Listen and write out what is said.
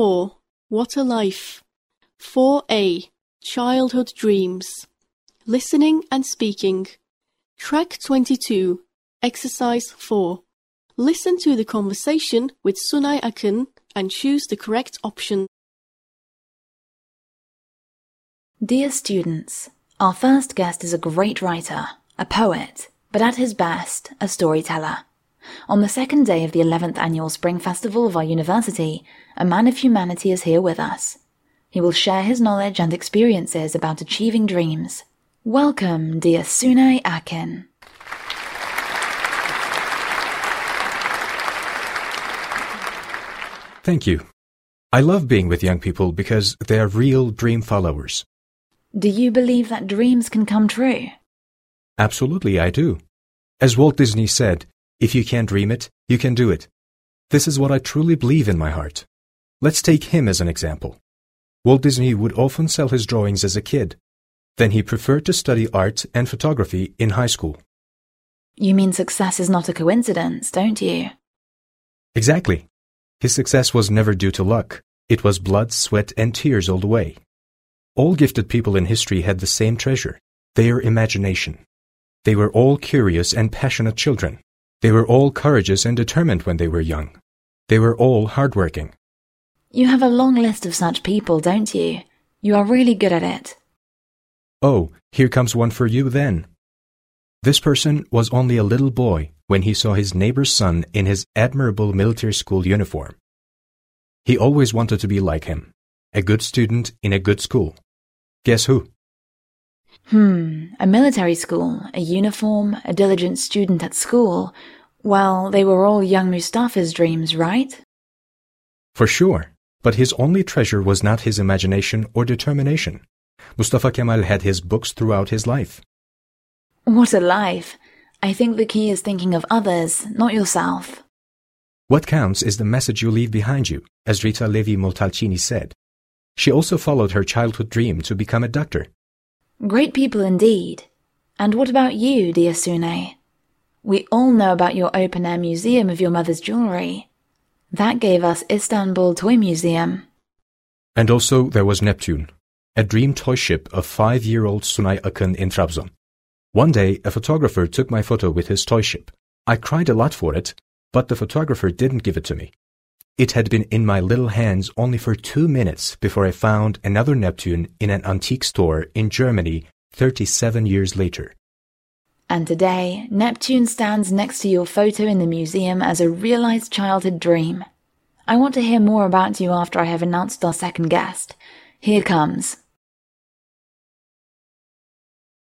4. What a Life. 4a. Childhood Dreams. Listening and Speaking. Track 22. Exercise 4. Listen to the conversation with Sunay Akın and choose the correct option. Dear students, our first guest is a great writer, a poet, but at his best, a storyteller. On the second day of the 11th annual Spring Festival of our university, a man of humanity is here with us. He will share his knowledge and experiences about achieving dreams. Welcome, dear Sunay Akın. Thank you. I love being with young people because they are real dream followers. Do you believe that dreams can come true? Absolutely, I do. As Walt Disney said, if you can dream it, you can do it. This is what I truly believe in my heart. Let's take him as an example. Walt Disney would often sell his drawings as a kid. Then he preferred to study art and photography in high school. You mean success is not a coincidence, don't you? Exactly. His success was never due to luck. It was blood, sweat, and tears all the way. All gifted people in history had the same treasure, their imagination. They were all curious and passionate children. They were all courageous and determined when they were young. They were all hardworking. You have a long list of such people, don't you? You are really good at it. Oh, here comes one for you then. This person was only a little boy when he saw his neighbor's son in his admirable military school uniform. He always wanted to be like him, a good student in a good school. Guess who? Hmm, a military school, a uniform, a diligent student at school. Well, they were all young Mustafa's dreams, right? For sure, but his only treasure was not his imagination or determination. Mustafa Kemal had his books throughout his life. What a life! I think the key is thinking of others, not yourself. What counts is the message you leave behind you, as Rita Levi Montalcini said. She also followed her childhood dream to become a doctor. Great people indeed. And what about you, dear Sunay? We all know about your open air museum of your mother's jewellery. That gave us Istanbul Toy Museum. And also there was Neptune, a dream toy ship of five-year-old Sunay Akın in Trabzon. One day, a photographer took my photo with his toy ship. I cried a lot for it, but the photographer didn't give it to me. It had been in my little hands only for two minutes before I found another Neptune in an antique store in Germany 37 years later. And today, Neptune stands next to your photo in the museum as a realized childhood dream. I want to hear more about you after I have announced our second guest. Here comes.